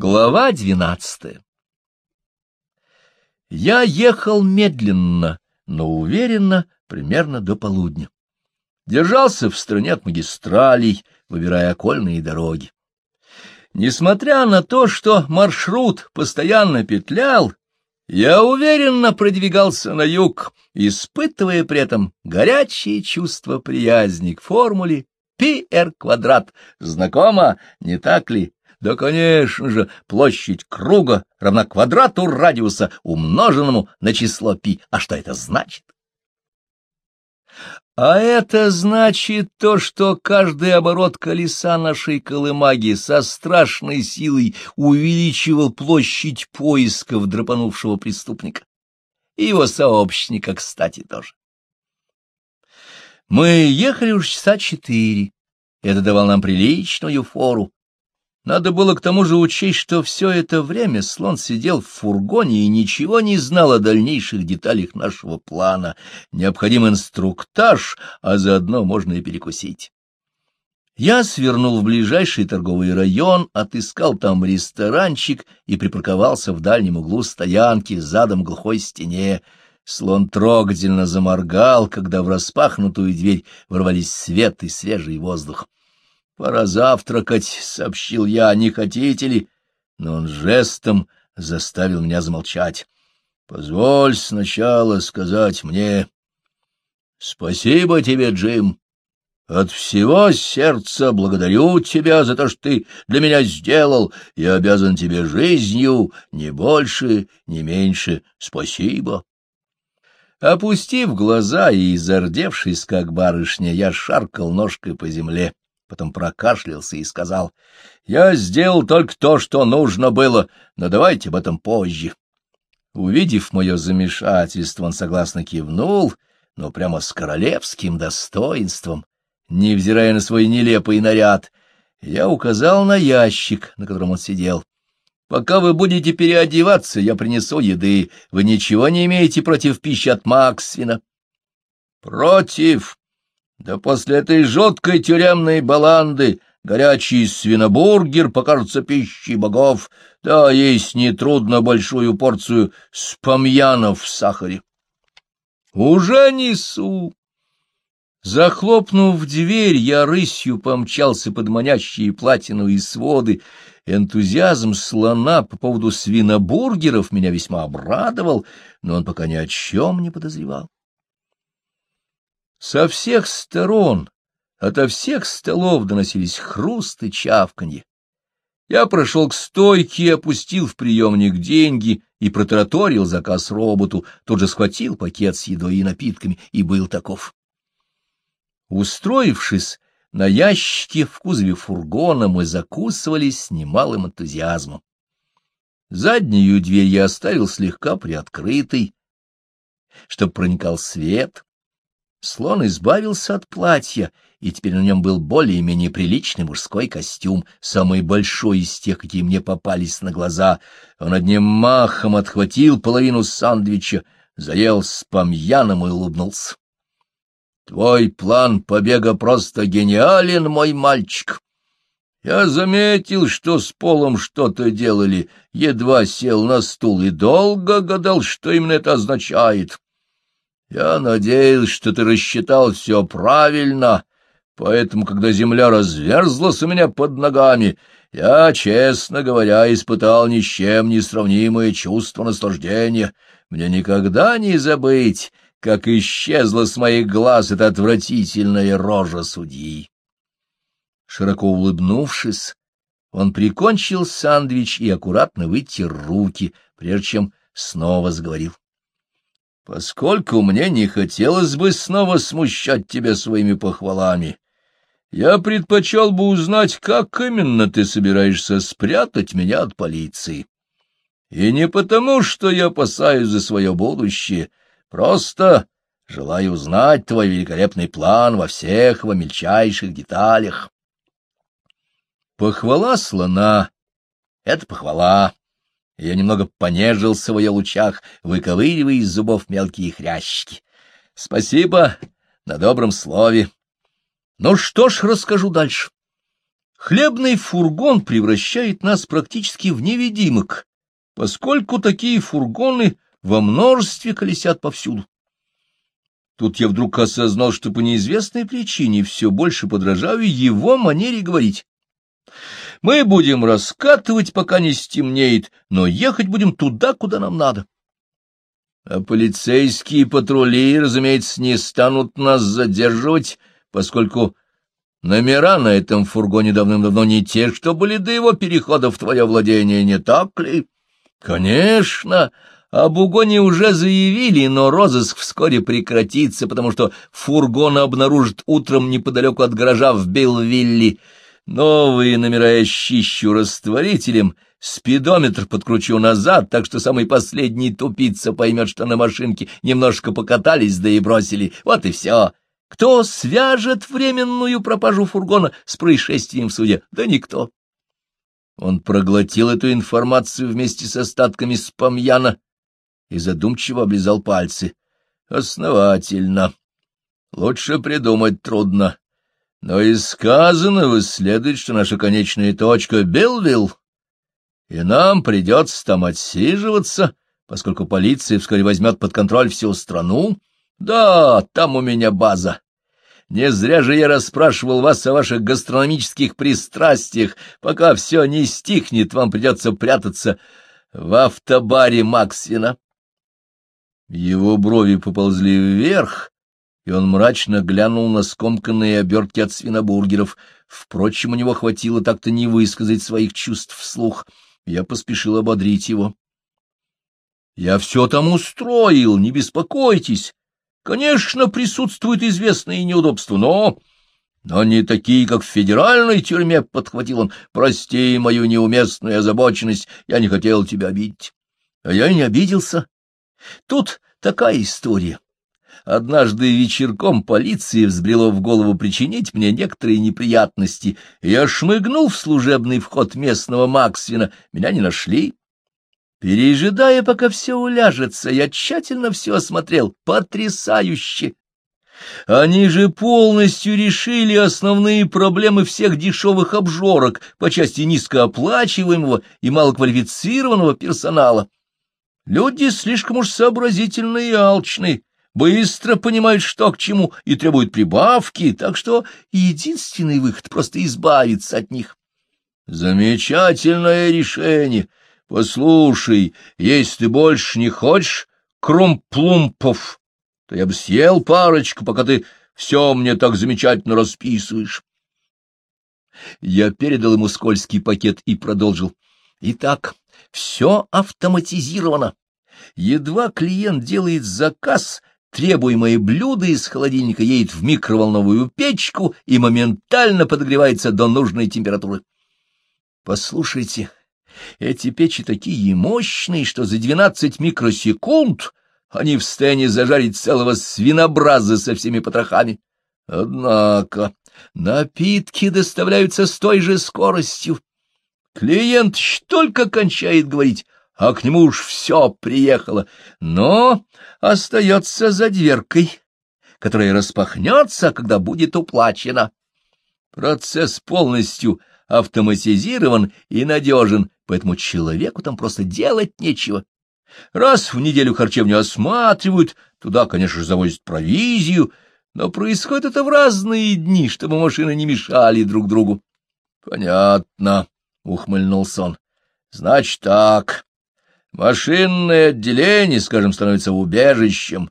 Глава двенадцатая Я ехал медленно, но уверенно, примерно до полудня. Держался в стороне от магистралей, выбирая окольные дороги. Несмотря на то, что маршрут постоянно петлял, я уверенно продвигался на юг, испытывая при этом горячие чувства приязни к формуле πr квадрат. Знакомо, не так ли? Да, конечно же, площадь круга равна квадрату радиуса, умноженному на число π. А что это значит? А это значит то, что каждый оборот колеса нашей колымаги со страшной силой увеличивал площадь поисков драпанувшего преступника. И его сообщника, кстати, тоже. Мы ехали уж часа четыре. Это давало нам приличную фору. Надо было к тому же учесть, что все это время слон сидел в фургоне и ничего не знал о дальнейших деталях нашего плана. Необходим инструктаж, а заодно можно и перекусить. Я свернул в ближайший торговый район, отыскал там ресторанчик и припарковался в дальнем углу стоянки, задом глухой стене. Слон трогательно заморгал, когда в распахнутую дверь ворвались свет и свежий воздух. «Пора завтракать», — сообщил я, — «не хотите ли?» Но он жестом заставил меня замолчать. «Позволь сначала сказать мне...» «Спасибо тебе, Джим. От всего сердца благодарю тебя за то, что ты для меня сделал. Я обязан тебе жизнью, не больше, не меньше. Спасибо». Опустив глаза и зардевшись, как барышня, я шаркал ножкой по земле потом прокашлялся и сказал, — Я сделал только то, что нужно было, но давайте об этом позже. Увидев мое замешательство, он согласно кивнул, но прямо с королевским достоинством, невзирая на свой нелепый наряд, я указал на ящик, на котором он сидел. Пока вы будете переодеваться, я принесу еды. Вы ничего не имеете против пищи от Максвина? — Против, да после этой жуткой тюремной баланды горячий свинобургер покажется пищей богов, да есть нетрудно большую порцию спамьянов в сахаре. Уже несу. Захлопнув дверь, я рысью помчался под манящие платиновые своды. Энтузиазм слона по поводу свинобургеров меня весьма обрадовал, но он пока ни о чем не подозревал. Со всех сторон, ото всех столов доносились хруст и чавканье. Я прошел к стойке, опустил в приемник деньги и протараторил заказ роботу, тут же схватил пакет с едой и напитками и был таков. Устроившись на ящике в кузове фургона, мы закусывали с немалым энтузиазмом. Заднюю дверь я оставил слегка приоткрытой, чтобы проникал свет. Слон избавился от платья, и теперь на нем был более-менее приличный мужской костюм, самый большой из тех, какие мне попались на глаза. Он одним махом отхватил половину сандвича, заел с помьяном и улыбнулся. — Твой план побега просто гениален, мой мальчик. Я заметил, что с полом что-то делали, едва сел на стул и долго гадал, что именно это означает. Я надеялся, что ты рассчитал все правильно, поэтому, когда земля разверзлась у меня под ногами, я, честно говоря, испытал ни с чем не сравнимое чувство наслаждения. Мне никогда не забыть, как исчезла с моих глаз эта отвратительная рожа судьи. Широко улыбнувшись, он прикончил сандвич и аккуратно вытер руки, прежде чем снова заговорил. Поскольку мне не хотелось бы снова смущать тебя своими похвалами, я предпочел бы узнать, как именно ты собираешься спрятать меня от полиции. И не потому, что я опасаюсь за свое будущее, просто желаю узнать твой великолепный план во всех его мельчайших деталях. Похвала слона — это похвала. Я немного понежился в ее лучах, выковыривая из зубов мелкие хрящики. Спасибо на добром слове. Ну что ж, расскажу дальше. Хлебный фургон превращает нас практически в невидимок, поскольку такие фургоны во множестве колесят повсюду. Тут я вдруг осознал, что по неизвестной причине все больше подражаю его манере говорить. Мы будем раскатывать, пока не стемнеет, но ехать будем туда, куда нам надо. А полицейские патрули, разумеется, не станут нас задерживать, поскольку номера на этом фургоне давным-давно не те, что были до его перехода в твое владение, не так ли? Конечно, об угоне уже заявили, но розыск вскоре прекратится, потому что фургон обнаружат утром неподалеку от гаража в Белвилле. Новые номера я чищу растворителем, спидометр подкручу назад, так что самый последний тупица поймет, что на машинке немножко покатались, да и бросили. Вот и все. Кто свяжет временную пропажу фургона с происшествием в суде? Да никто. Он проглотил эту информацию вместе с остатками спамьяна и задумчиво облизал пальцы. Основательно. Лучше придумать трудно. Но из сказанного следует, что наша конечная точка — Белвилл, и нам придется там отсиживаться, поскольку полиция вскоре возьмет под контроль всю страну. Да, там у меня база. Не зря же я расспрашивал вас о ваших гастрономических пристрастиях. Пока все не стихнет, вам придется прятаться в автобаре Максина. Его брови поползли вверх, и он мрачно глянул на скомканные обертки от свинобургеров. Впрочем, у него хватило так-то не высказать своих чувств вслух. Я поспешил ободрить его. — Я все там устроил, не беспокойтесь. Конечно, присутствуют известные неудобства, но... Но не такие, как в федеральной тюрьме, — подхватил он. — Прости мою неуместную озабоченность, я не хотел тебя обидеть. А я и не обиделся. Тут такая история. Однажды вечерком полиции взбрело в голову причинить мне некоторые неприятности. Я шмыгнул в служебный вход местного Максвина. Меня не нашли. Пережидая, пока все уляжется, я тщательно все осмотрел. Потрясающе! Они же полностью решили основные проблемы всех дешевых обжорок по части низкооплачиваемого и малоквалифицированного персонала. Люди слишком уж сообразительные и алчные, быстро понимают, что к чему, и требуют прибавки, так что единственный выход — просто избавиться от них. Замечательное решение. Послушай, если ты больше не хочешь кромплумпов, то я бы съел парочку, пока ты все мне так замечательно расписываешь. Я передал ему скользкий пакет и продолжил. Итак, все автоматизировано. Едва клиент делает заказ, требуемое блюдо из холодильника едет в микроволновую печку и моментально подогревается до нужной температуры. Послушайте, эти печи такие мощные, что за 12 микросекунд они в состоянии зажарить целого свинобраза со всеми потрохами. Однако напитки доставляются с той же скоростью. Клиент только кончает говорить, а к нему уж все приехало, но остается за дверкой, которая распахнется, когда будет уплачено. Процесс полностью автоматизирован и надежен, поэтому человеку там просто делать нечего. Раз в неделю харчевню осматривают, туда, конечно же, завозят провизию, но происходит это в разные дни, чтобы машины не мешали друг другу. — Понятно, — ухмыльнулся он. — Значит так, Машинное отделение, скажем, становится убежищем.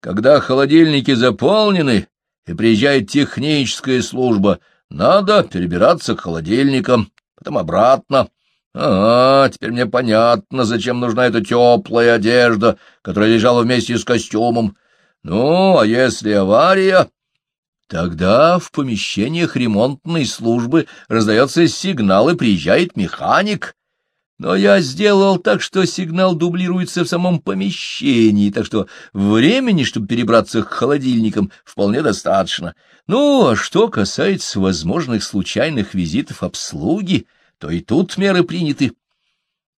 Когда холодильники заполнены и приезжает техническая служба, надо перебираться к холодильникам, потом обратно. Ага, теперь мне понятно, зачем нужна эта теплая одежда, которая лежала вместе с костюмом. Ну, а если авария... Тогда в помещениях ремонтной службы раздается сигнал, и приезжает механик. Но я сделал так, что сигнал дублируется в самом помещении, так что времени, чтобы перебраться к холодильникам, вполне достаточно. Ну, а что касается возможных случайных визитов обслуги, то и тут меры приняты.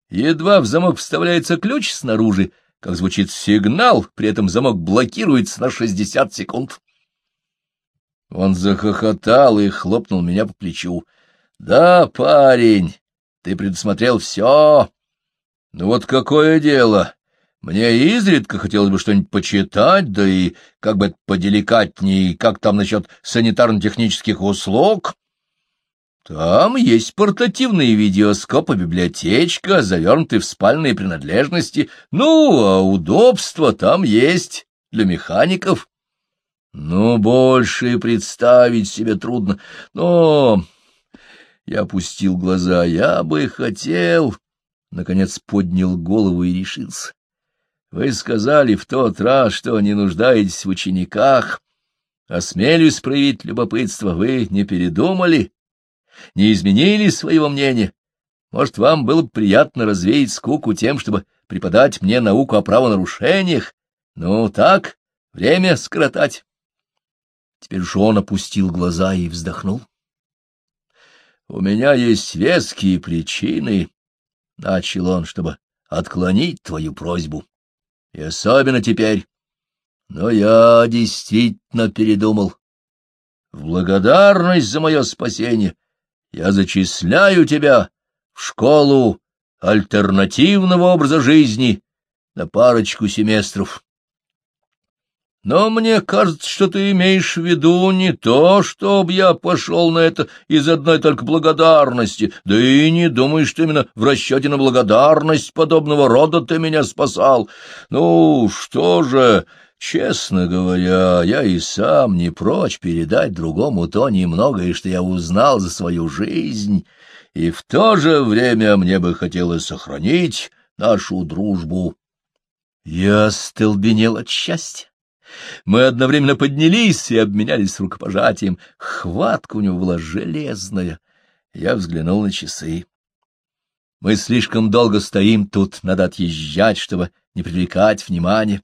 Едва в замок вставляется ключ снаружи, как звучит сигнал, при этом замок блокируется на шестьдесят секунд. Он захохотал и хлопнул меня по плечу. Да, парень, ты предусмотрел все. Ну вот какое дело. Мне изредка хотелось бы что-нибудь почитать, да и как бы поделикатнее, как там насчет санитарно-технических услуг. Там есть портативный видеоскоп и библиотечка, завернутые в спальные принадлежности. Ну, а удобства там есть для механиков. Ну, больше представить себе трудно, но... Я опустил глаза. Я бы хотел... Наконец поднял голову и решился. Вы сказали в тот раз, что не нуждаетесь в учениках. Осмелюсь проявить любопытство. Вы не передумали? Не изменили своего мнения? Может, вам было бы приятно развеять скуку тем, чтобы преподать мне науку о правонарушениях? Ну, так, время скоротать. Теперь же он опустил глаза и вздохнул. — У меня есть веские причины, — начал он, — чтобы отклонить твою просьбу. И особенно теперь. Но я действительно передумал. В благодарность за мое спасение я зачисляю тебя в школу альтернативного образа жизни на парочку семестров. Но мне кажется, что ты имеешь в виду не то, чтобы я пошел на это из одной только благодарности, да и не думаешь, что именно в расчете на благодарность подобного рода ты меня спасал. Ну, что же, честно говоря, я и сам не прочь передать другому то немногое, что я узнал за свою жизнь, и в то же время мне бы хотелось сохранить нашу дружбу. Я столбенел от счастья. Мы одновременно поднялись и обменялись рукопожатием. Хватка у него была железная. Я взглянул на часы. Мы слишком долго стоим тут, надо отъезжать, чтобы не привлекать внимания.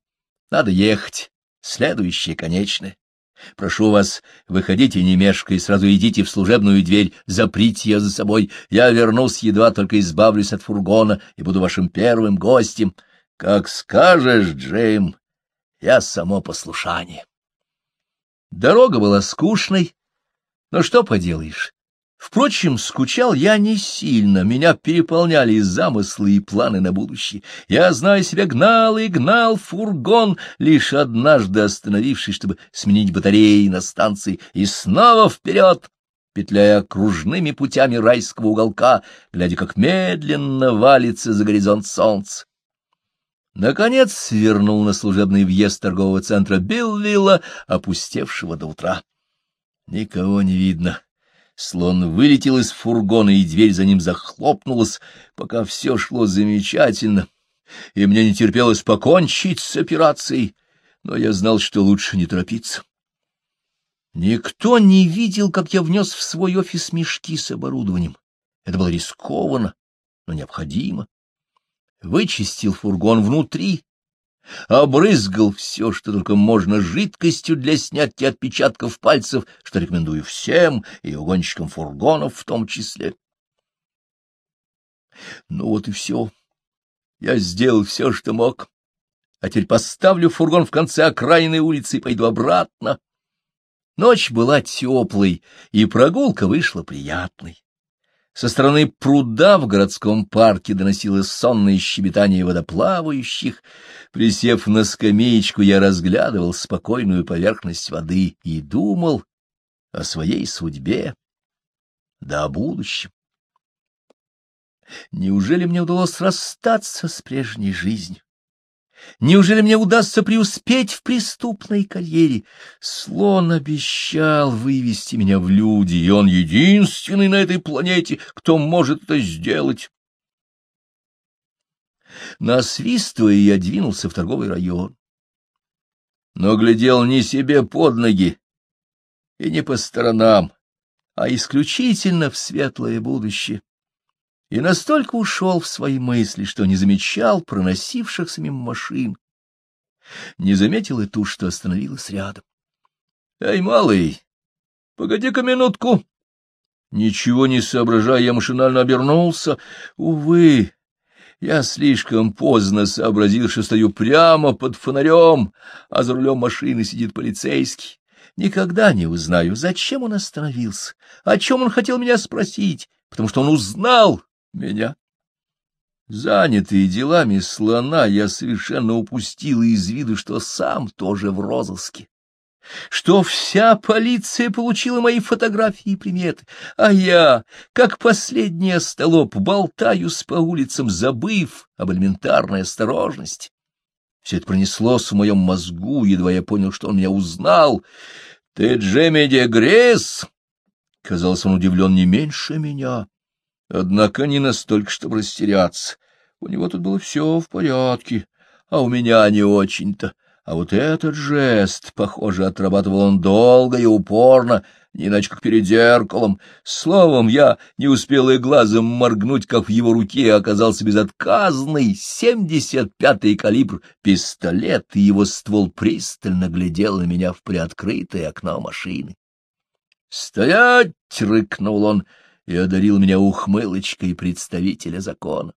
Надо ехать. Следующее конечное. Прошу вас, выходите, не мешкая, сразу идите в служебную дверь, заприте ее за собой. Я вернусь, едва только избавлюсь от фургона и буду вашим первым гостем. Как скажешь, Джейм, я само послушание. Дорога была скучной, но что поделаешь. Впрочем, скучал я не сильно, меня переполняли замыслы и планы на будущее. Я, зная себя, гнал и гнал фургон, лишь однажды остановившись, чтобы сменить батареи на станции, и снова вперед, петляя кружными путями райского уголка, глядя, как медленно валится за горизонт солнце. Наконец свернул на служебный въезд торгового центра Билвилла, опустевшего до утра. Никого не видно. Слон вылетел из фургона, и дверь за ним захлопнулась, пока все шло замечательно, и мне не терпелось покончить с операцией, но я знал, что лучше не торопиться. Никто не видел, как я внес в свой офис мешки с оборудованием. Это было рискованно, но необходимо вычистил фургон внутри, обрызгал все, что только можно, жидкостью для снятия отпечатков пальцев, что рекомендую всем, и угонщикам фургонов в том числе. Ну вот и все. Я сделал все, что мог. А теперь поставлю фургон в конце окраинной улицы и пойду обратно. Ночь была теплой, и прогулка вышла приятной. Со стороны пруда в городском парке доносилось сонное щебетание водоплавающих. Присев на скамеечку, я разглядывал спокойную поверхность воды и думал о своей судьбе, да о будущем. Неужели мне удалось расстаться с прежней жизнью? Неужели мне удастся преуспеть в преступной карьере? Слон обещал вывести меня в люди, и он единственный на этой планете, кто может это сделать. Насвистывая, я двинулся в торговый район. Но глядел не себе под ноги и не по сторонам, а исключительно в светлое будущее и настолько ушел в свои мысли, что не замечал проносившихся мимо машин. Не заметил и ту, что остановилась рядом. — Эй, малый, погоди-ка минутку. Ничего не соображая, я машинально обернулся. Увы, я слишком поздно сообразил, что стою прямо под фонарем, а за рулем машины сидит полицейский. никогда не узнаю, зачем он остановился, о чем он хотел меня спросить, потому что он узнал меня. Занятый делами слона, я совершенно упустил из виду, что сам тоже в розыске что вся полиция получила мои фотографии и приметы, а я, как последний остолоп, болтаюсь по улицам, забыв об элементарной осторожности. Все это пронеслось в моем мозгу, едва я понял, что он меня узнал. — Ты Джемми де Гресс? Казалось, он удивлен не меньше меня. Однако не настолько, чтобы растеряться. У него тут было все в порядке, а у меня не очень-то. А вот этот жест, похоже, отрабатывал он долго и упорно, не иначе как перед зеркалом. Словом, я не успел и глазом моргнуть, как в его руке оказался безотказный семьдесят пятый калибр пистолет, и его ствол пристально глядел на меня в приоткрытое окно машины. «Стоять!» — рыкнул он и одарил меня ухмылочкой представителя закона.